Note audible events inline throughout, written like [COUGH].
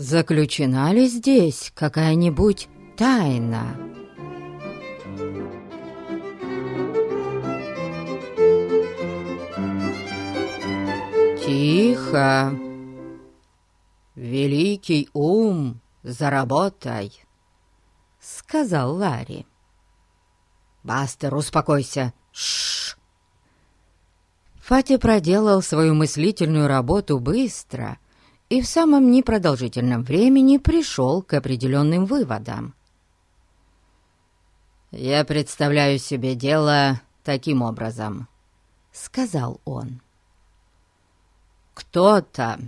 заключена ли здесь какая-нибудь тайна?» «Тихо! Великий ум, заработай!» — сказал Ларри. «Бастер, успокойся! Шш!» Фати проделал свою мыслительную работу быстро и в самом непродолжительном времени пришел к определенным выводам. «Я представляю себе дело таким образом», — сказал он. «Кто-то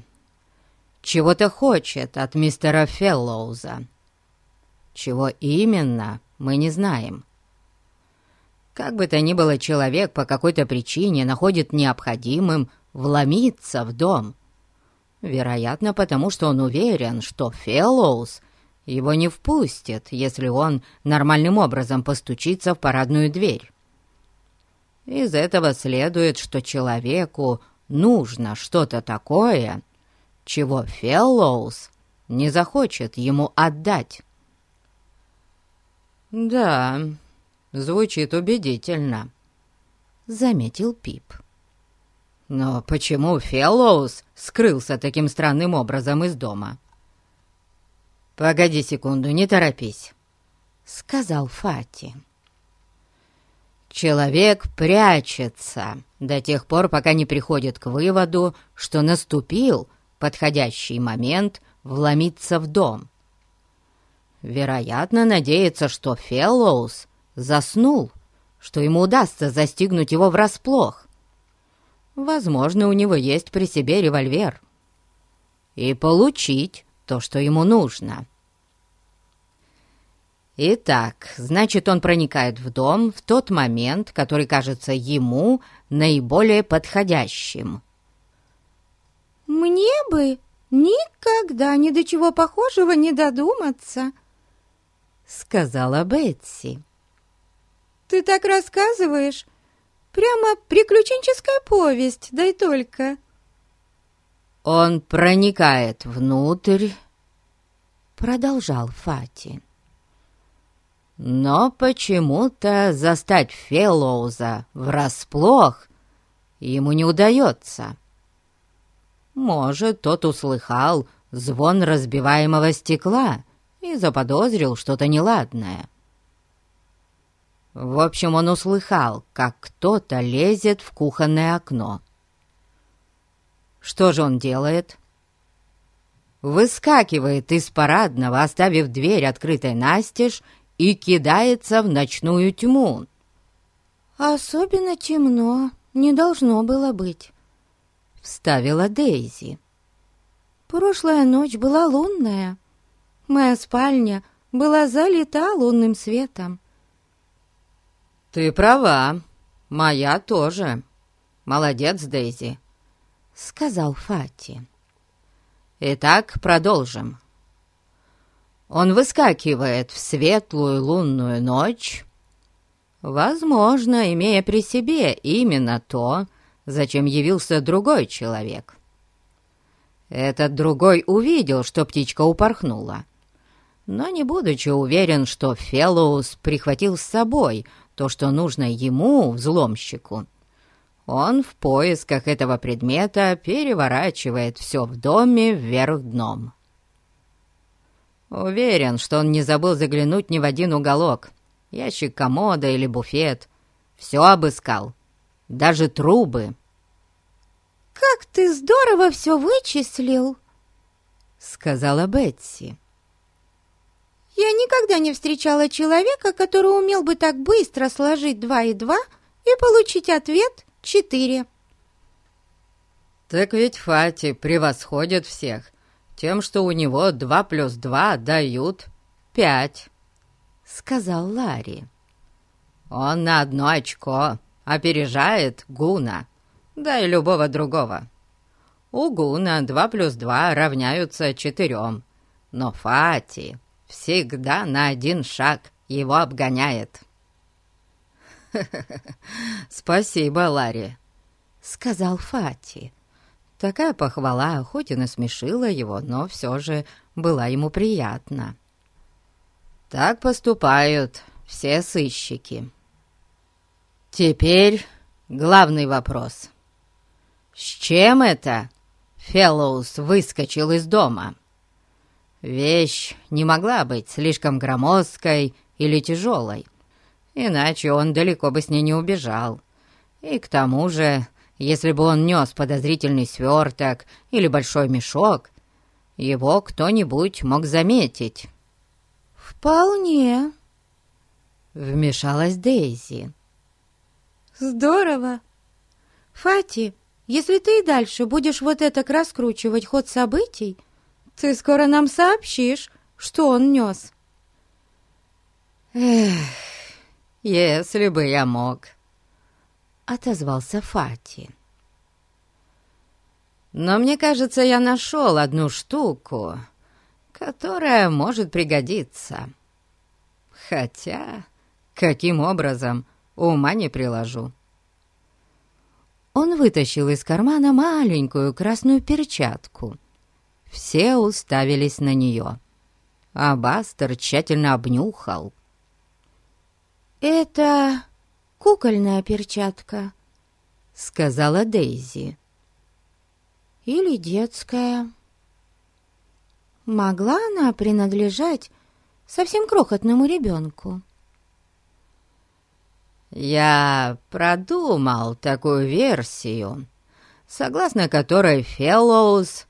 чего-то хочет от мистера Феллоуза. Чего именно, мы не знаем. Как бы то ни было, человек по какой-то причине находит необходимым вломиться в дом. Вероятно, потому что он уверен, что Феллоуз его не впустит, если он нормальным образом постучится в парадную дверь. Из этого следует, что человеку нужно что-то такое, чего Феллоуз не захочет ему отдать. «Да, звучит убедительно», — заметил Пип. «Но почему Феллоус скрылся таким странным образом из дома?» «Погоди секунду, не торопись», — сказал Фати. «Человек прячется до тех пор, пока не приходит к выводу, что наступил подходящий момент вломиться в дом. Вероятно, надеется, что Феллоус заснул, что ему удастся застигнуть его врасплох. Возможно, у него есть при себе револьвер. И получить то, что ему нужно. Итак, значит, он проникает в дом в тот момент, который кажется ему наиболее подходящим. «Мне бы никогда ни до чего похожего не додуматься», — сказала Бетси. «Ты так рассказываешь, прямо приключенческая повесть, дай только». «Он проникает внутрь», — продолжал Фати. «Но почему-то застать Феллоуза врасплох ему не удается». Может, тот услыхал звон разбиваемого стекла и заподозрил что-то неладное. В общем, он услыхал, как кто-то лезет в кухонное окно. Что же он делает? Выскакивает из парадного, оставив дверь открытой настежь, и кидается в ночную тьму. «Особенно темно не должно было быть», — вставила Дейзи. «Прошлая ночь была лунная. Моя спальня была залита лунным светом». «Ты права, моя тоже. Молодец, Дейзи», — сказал Фати. «Итак, продолжим. Он выскакивает в светлую лунную ночь, возможно, имея при себе именно то, зачем явился другой человек. Этот другой увидел, что птичка упорхнула, но не будучи уверен, что Феллоус прихватил с собой то, что нужно ему, взломщику, он в поисках этого предмета переворачивает все в доме вверх дном. Уверен, что он не забыл заглянуть ни в один уголок, ящик комода или буфет. Все обыскал, даже трубы. «Как ты здорово все вычислил!» — сказала Бетси. «Я никогда не встречала человека, который умел бы так быстро сложить два и два и получить ответ четыре». «Так ведь Фати превосходит всех тем, что у него два плюс два дают пять», — сказал Ларри. «Он на одно очко опережает Гуна, да и любого другого. У Гуна два плюс два равняются четырем, но Фати всегда на один шаг его обгоняет». [LAUGHS] «Спасибо, Ларри», — сказал Фати. Такая похвала хоть и насмешила его, но все же была ему приятна. Так поступают все сыщики. Теперь главный вопрос. С чем это Феллоус выскочил из дома? Вещь не могла быть слишком громоздкой или тяжелой, иначе он далеко бы с ней не убежал. И к тому же, если бы он нес подозрительный сверток или большой мешок, его кто-нибудь мог заметить. «Вполне», — вмешалась Дейзи. «Здорово! Фати, если ты и дальше будешь вот это раскручивать ход событий, ты скоро нам сообщишь, что он нес». «Эх, если бы я мог», — отозвался Фати. «Но мне кажется, я нашел одну штуку, которая может пригодиться. Хотя, каким образом, ума не приложу». Он вытащил из кармана маленькую красную перчатку. Все уставились на нее, а Бастер тщательно обнюхал. «Это кукольная перчатка», — сказала Дейзи. «Или детская». Могла она принадлежать совсем крохотному ребенку? «Я продумал такую версию, согласно которой Феллоус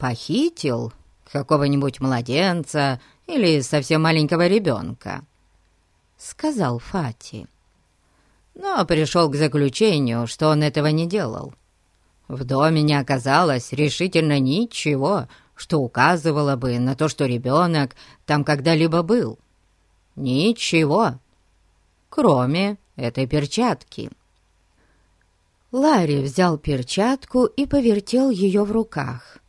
похитил какого-нибудь младенца или совсем маленького ребенка», — сказал Фати. Но пришел к заключению, что он этого не делал. В доме не оказалось решительно ничего, что указывало бы на то, что ребенок там когда-либо был. Ничего, кроме этой перчатки. Ларри взял перчатку и повертел ее в руках.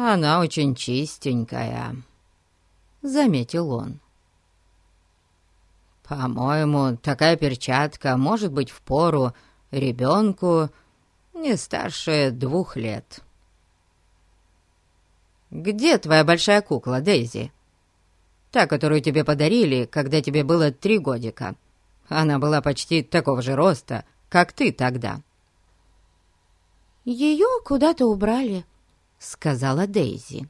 «Она очень чистенькая», — заметил он. «По-моему, такая перчатка может быть в пору ребенку не старше двух лет». «Где твоя большая кукла, Дейзи?» «Та, которую тебе подарили, когда тебе было три годика. Она была почти такого же роста, как ты тогда». «Ее куда-то убрали», — сказала Дейзи.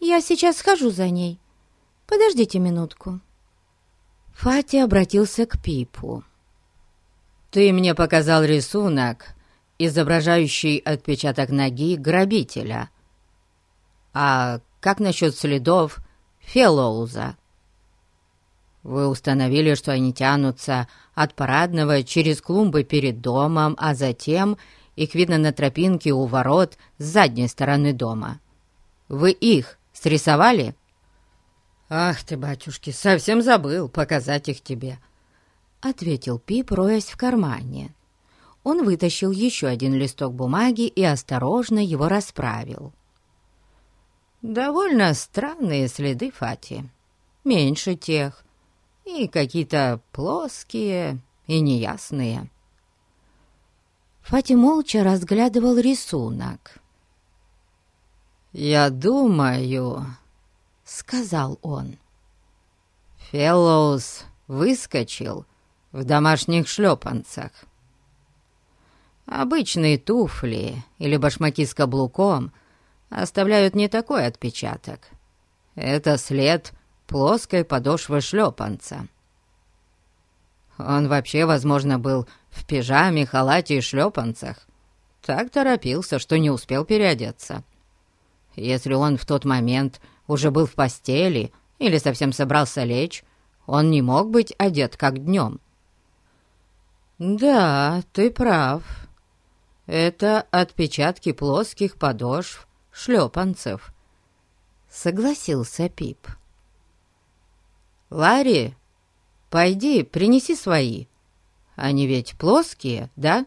«Я сейчас схожу за ней. Подождите минутку». Фати обратился к Пипу. «Ты мне показал рисунок, изображающий отпечаток ноги грабителя», а как насчет следов Феллоуза? Вы установили, что они тянутся от парадного через клумбы перед домом, а затем их видно на тропинке у ворот с задней стороны дома. Вы их срисовали? Ах ты, батюшки, совсем забыл показать их тебе, — ответил Пип, роясь в кармане. Он вытащил еще один листок бумаги и осторожно его расправил. Довольно странные следы Фати. Меньше тех. И какие-то плоские и неясные. Фати молча разглядывал рисунок. «Я думаю», — сказал он, — «Феллоус выскочил в домашних шлепанцах. Обычные туфли или башмаки с каблуком — оставляют не такой отпечаток. Это след плоской подошвы шлепанца. Он вообще, возможно, был в пижаме, халате и шлепанцах. Так торопился, что не успел переодеться. Если он в тот момент уже был в постели или совсем собрался лечь, он не мог быть одет как днем. «Да, ты прав. Это отпечатки плоских подошв шлепанцев», — согласился Пип. «Ларри, пойди, принеси свои. Они ведь плоские, да?»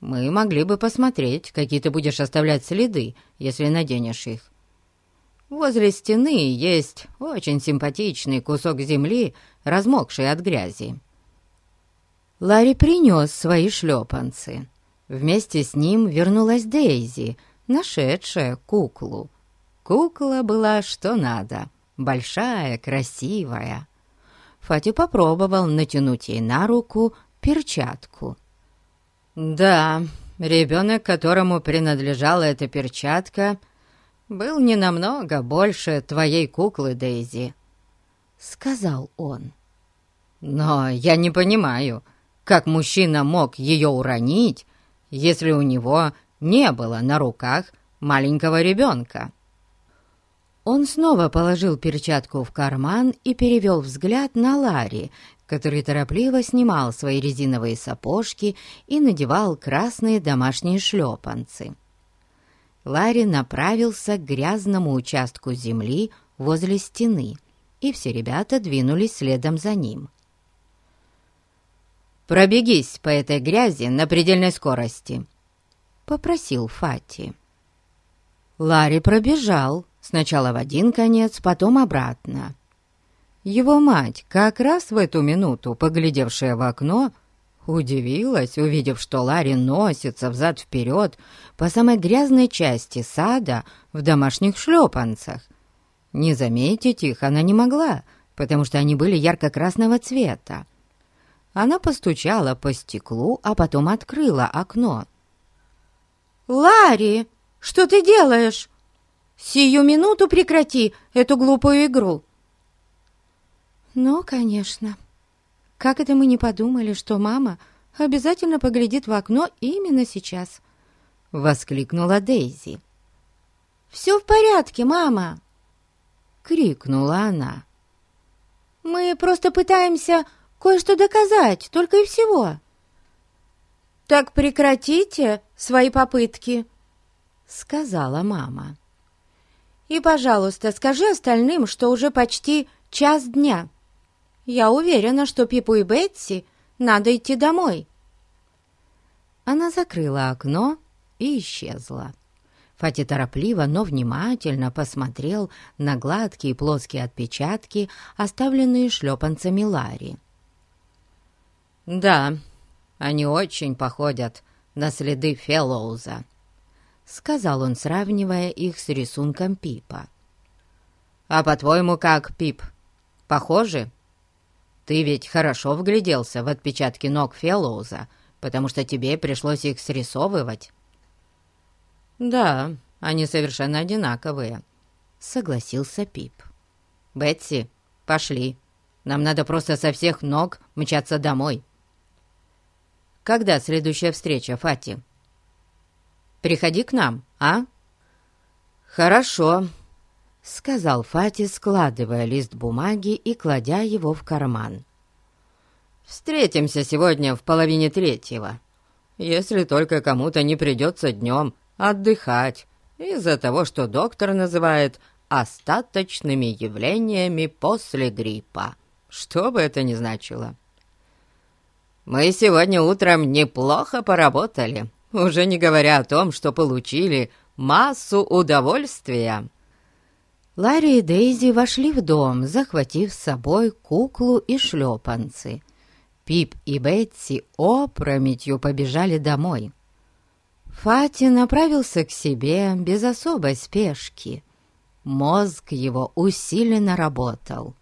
«Мы могли бы посмотреть, какие ты будешь оставлять следы, если наденешь их. Возле стены есть очень симпатичный кусок земли, размокший от грязи». Ларри принес свои шлепанцы. Вместе с ним вернулась Дейзи, нашедшая куклу. Кукла была что надо, большая, красивая. Фати попробовал натянуть ей на руку перчатку. Да, ребенок, которому принадлежала эта перчатка, был не намного больше твоей куклы, Дейзи, — сказал он. Но я не понимаю, как мужчина мог ее уронить, если у него не было на руках маленького ребенка. Он снова положил перчатку в карман и перевел взгляд на Ларри, который торопливо снимал свои резиновые сапожки и надевал красные домашние шлепанцы. Ларри направился к грязному участку земли возле стены, и все ребята двинулись следом за ним. «Пробегись по этой грязи на предельной скорости», — попросил Фати. Ларри пробежал, сначала в один конец, потом обратно. Его мать, как раз в эту минуту, поглядевшая в окно, удивилась, увидев, что Ларри носится взад-вперед по самой грязной части сада в домашних шлепанцах. Не заметить их она не могла, потому что они были ярко-красного цвета. Она постучала по стеклу, а потом открыла окно. «Ларри, что ты делаешь? Сию минуту прекрати эту глупую игру!» «Ну, конечно. Как это мы не подумали, что мама обязательно поглядит в окно именно сейчас?» — воскликнула Дейзи. «Все в порядке, мама!» — крикнула она. «Мы просто пытаемся кое-что доказать, только и всего». «Так прекратите свои попытки», — сказала мама. «И, пожалуйста, скажи остальным, что уже почти час дня. Я уверена, что Пипу и Бетси надо идти домой». Она закрыла окно и исчезла. Фати торопливо, но внимательно посмотрел на гладкие плоские отпечатки, оставленные шлепанцами Ларри. «Да, они очень походят на следы Феллоуза», — сказал он, сравнивая их с рисунком Пипа. «А по-твоему как, Пип? Похожи?» Ты ведь хорошо вгляделся в отпечатки ног Феллоуза, потому что тебе пришлось их срисовывать». «Да, они совершенно одинаковые», — согласился Пип. «Бетси, пошли. Нам надо просто со всех ног мчаться домой». «Когда следующая встреча, Фати?» «Приходи к нам, а?» «Хорошо», — сказал Фати, складывая лист бумаги и кладя его в карман. «Встретимся сегодня в половине третьего, если только кому-то не придется днем отдыхать из-за того, что доктор называет остаточными явлениями после гриппа, что бы это ни значило. Мы сегодня утром неплохо поработали, уже не говоря о том, что получили массу удовольствия». Ларри и Дейзи вошли в дом, захватив с собой куклу и шлепанцы. Пип и Бетси опрометью побежали домой. Фати направился к себе без особой спешки. Мозг его усиленно работал.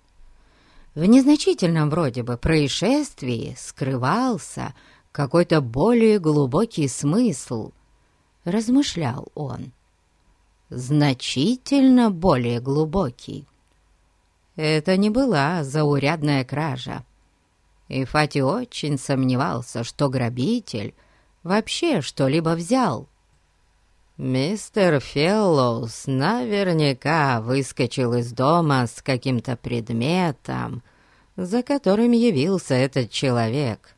В незначительном вроде бы происшествии скрывался какой-то более глубокий смысл, размышлял он значительно более глубокий. Это не была заурядная кража. И Фати очень сомневался, что грабитель вообще что-либо взял. Мистер Феллоус наверняка выскочил из дома с каким-то предметом, за которым явился этот человек.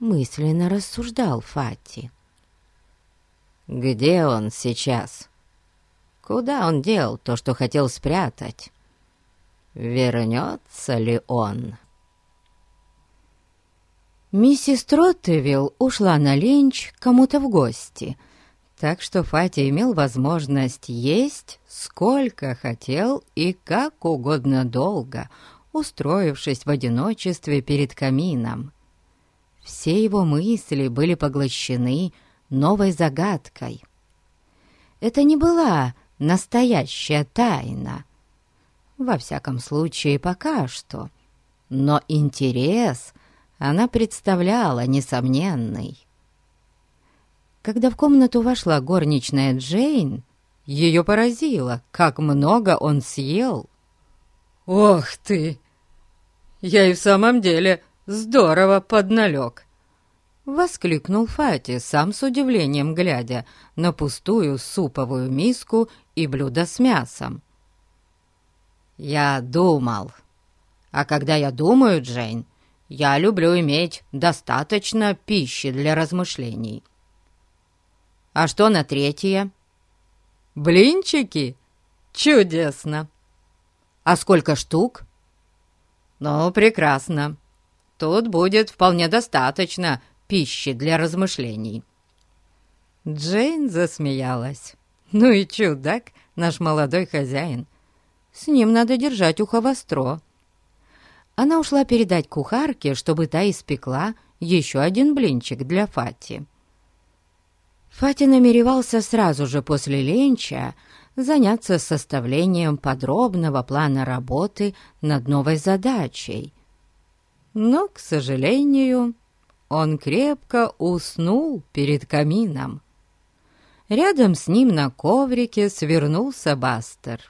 Мысленно рассуждал Фати. Где он сейчас? Куда он дел то, что хотел спрятать? Вернется ли он? Миссис Троттевилл ушла на ленч кому-то в гости, так что Фати имел возможность есть сколько хотел и как угодно долго, устроившись в одиночестве перед камином. Все его мысли были поглощены новой загадкой. Это не была настоящая тайна. Во всяком случае, пока что. Но интерес она представляла несомненный. Когда в комнату вошла горничная Джейн, ее поразило, как много он съел. «Ох ты! Я и в самом деле здорово подналег!» Воскликнул Фати, сам с удивлением глядя на пустую суповую миску и блюдо с мясом. «Я думал. А когда я думаю, Джейн, я люблю иметь достаточно пищи для размышлений. А что на третье?» «Блинчики? Чудесно!» «А сколько штук?» «Ну, прекрасно. Тут будет вполне достаточно пищи для размышлений». Джейн засмеялась. «Ну и чудак, наш молодой хозяин. С ним надо держать ухо востро». Она ушла передать кухарке, чтобы та испекла еще один блинчик для Фати. Фати намеревался сразу же после ленча заняться составлением подробного плана работы над новой задачей. Но, к сожалению, он крепко уснул перед камином. Рядом с ним на коврике свернулся Бастер.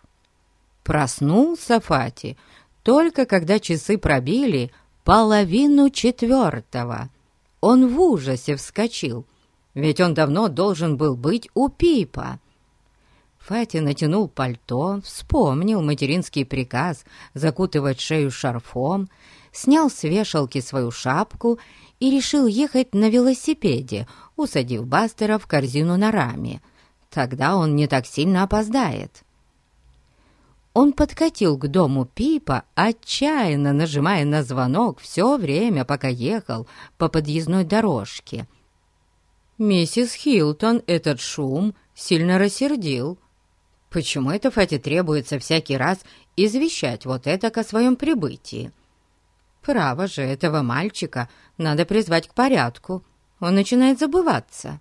Проснулся Фати только когда часы пробили половину четвертого. Он в ужасе вскочил, ведь он давно должен был быть у Пипа. Фати натянул пальто, вспомнил материнский приказ закутывать шею шарфом, снял с вешалки свою шапку и решил ехать на велосипеде, усадив Бастера в корзину на раме. Тогда он не так сильно опоздает. Он подкатил к дому Пипа, отчаянно нажимая на звонок все время, пока ехал по подъездной дорожке. Миссис Хилтон этот шум сильно рассердил. Почему это Фате требуется всякий раз извещать вот это о своем прибытии? Право же этого мальчика надо призвать к порядку. Он начинает забываться.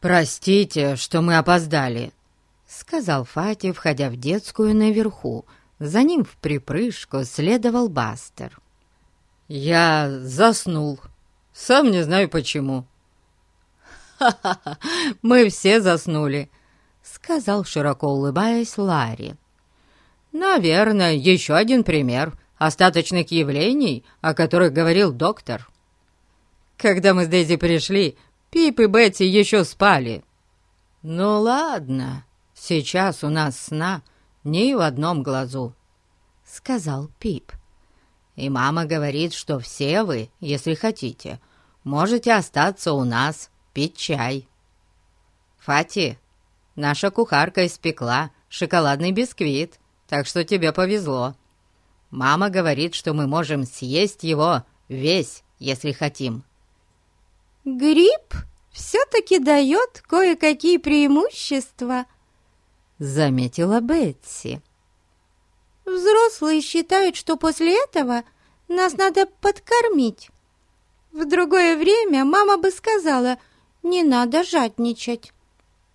«Простите, что мы опоздали», — сказал Фати, входя в детскую наверху. За ним в припрыжку следовал Бастер. «Я заснул. Сам не знаю почему». «Ха-ха-ха, мы все заснули», — сказал, широко улыбаясь Ларри. «Наверное, еще один пример остаточных явлений, о которых говорил доктор. Когда мы с Дейзи пришли, Пип и Бетти еще спали. Ну ладно, сейчас у нас сна ни в одном глазу, — сказал Пип. И мама говорит, что все вы, если хотите, можете остаться у нас пить чай. Фати, наша кухарка испекла шоколадный бисквит, так что тебе повезло. Мама говорит, что мы можем съесть его весь, если хотим». «Гриб все-таки дает кое-какие преимущества», — заметила Бетси. «Взрослые считают, что после этого нас надо подкормить. В другое время мама бы сказала, не надо жадничать.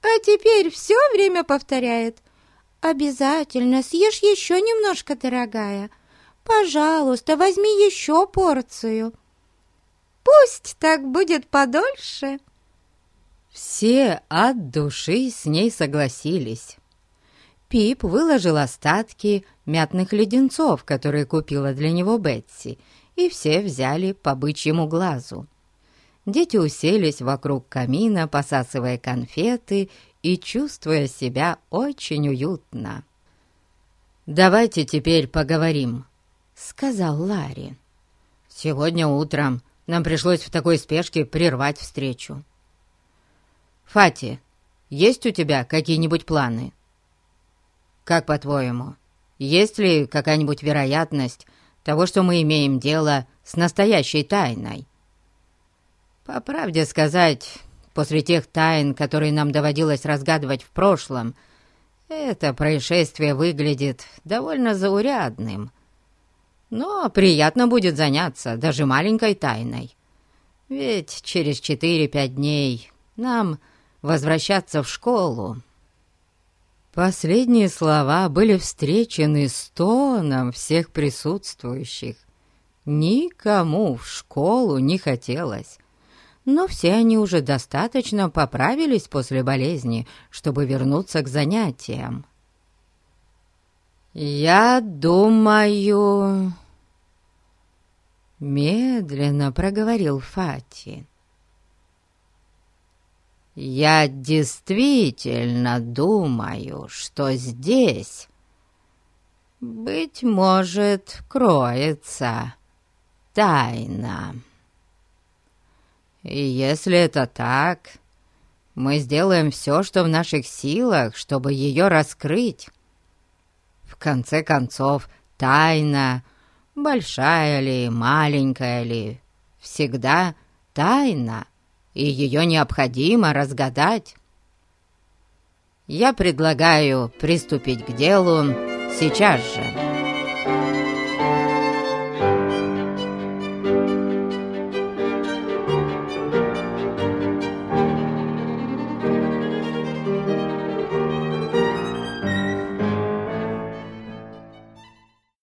А теперь все время повторяет, обязательно съешь еще немножко, дорогая». Пожалуйста, возьми еще порцию. Пусть так будет подольше». Все от души с ней согласились. Пип выложил остатки мятных леденцов, которые купила для него Бетси, и все взяли по бычьему глазу. Дети уселись вокруг камина, посасывая конфеты и чувствуя себя очень уютно. «Давайте теперь поговорим», — сказал Ларри. «Сегодня утром нам пришлось в такой спешке прервать встречу. Фати, есть у тебя какие-нибудь планы? Как по-твоему, есть ли какая-нибудь вероятность того, что мы имеем дело с настоящей тайной? По правде сказать, после тех тайн, которые нам доводилось разгадывать в прошлом, это происшествие выглядит довольно заурядным. Но приятно будет заняться даже маленькой тайной. Ведь через четыре-пять дней нам возвращаться в школу». Последние слова были встречены стоном всех присутствующих. Никому в школу не хотелось, но все они уже достаточно поправились после болезни, чтобы вернуться к занятиям. «Я думаю...» Медленно проговорил Фати. «Я действительно думаю, что здесь, быть может, кроется тайна. И если это так, мы сделаем все, что в наших силах, чтобы ее раскрыть. В конце концов, тайна, большая ли, маленькая ли, всегда тайна» и ее необходимо разгадать. Я предлагаю приступить к делу сейчас же».